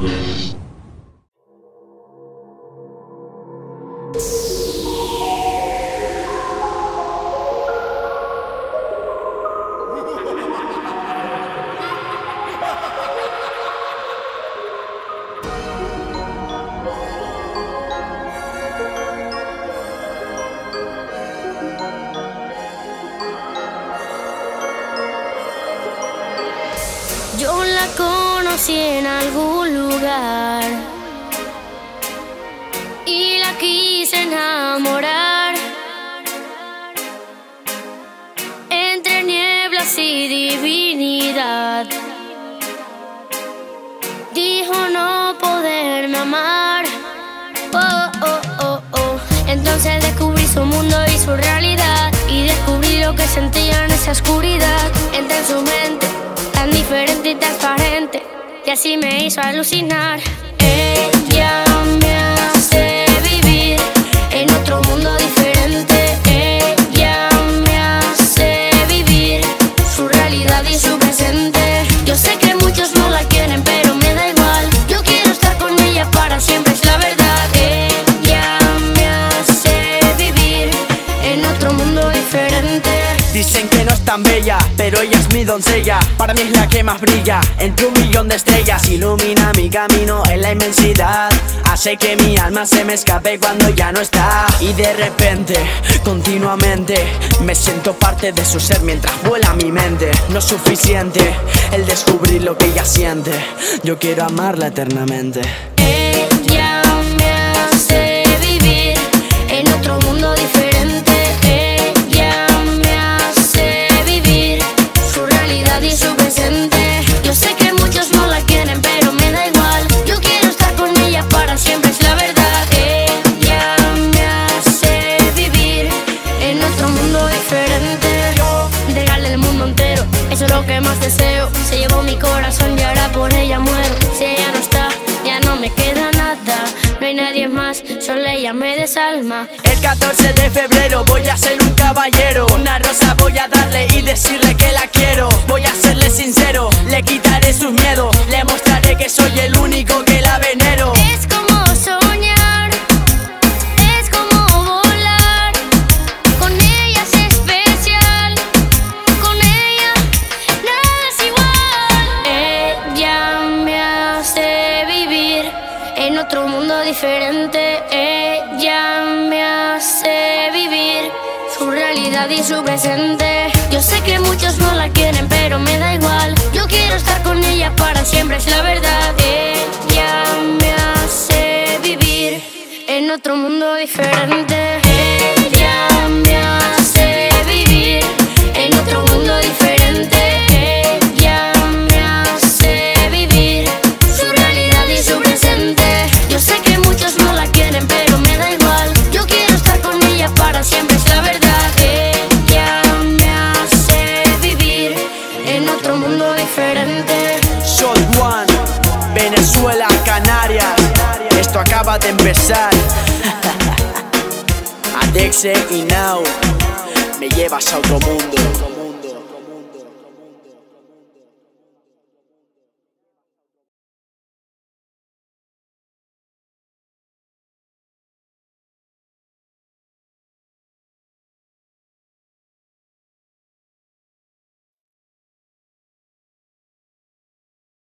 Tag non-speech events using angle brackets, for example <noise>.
Yo la conocí en algún y la quise enamorar. Entre nieblas y divinidad, dijo no poderme amar. Oh, oh, oh, oh. Entonces descubrí su mundo y su realidad y descubrí lo que sentía en esa oscuridad. Entré en su mente y así me hizo alucinar. Ella me hace vivir en otro mundo diferente. Ella me hace vivir su realidad y su presente. Yo sé que muchos no la quieren, pero me da igual. Yo quiero estar con ella para siempre, es la verdad. Ella me hace vivir en otro mundo diferente. Dicen que no es tan bella, pero ella es mi doncella. Para mí es la que más brilla entre un millón de estrellas. Ilumina mi camino en la inmensidad. Hace que mi alma se me escape cuando ya no está. Y de repente, continuamente, me siento parte de su ser mientras vuela mi mente. No es suficiente el descubrir lo que ella siente. Yo quiero amarla eternamente. Más deseo. Se llevó mi corazón y ahora por ella muero. Si ella no está, ya no me queda nada. No hay nadie más, solo ella me desalma. El 14 de febrero voy a ser un caballero. Una rosa voy a darle y decirle que la quiero. Voy a serle sincero, le quitaré sus miedos. Le mostraré hace vivir en otro mundo diferente. Ella me hace vivir su realidad y su presente. Yo sé que muchos no la quieren, pero me da igual. Yo quiero estar con ella para siempre, es la verdad. Ella me hace vivir en otro mundo diferente. Venezuela, Canarias. Esto acaba de empezar. <laughs> Adexe y Now, me llevas a otro mundo.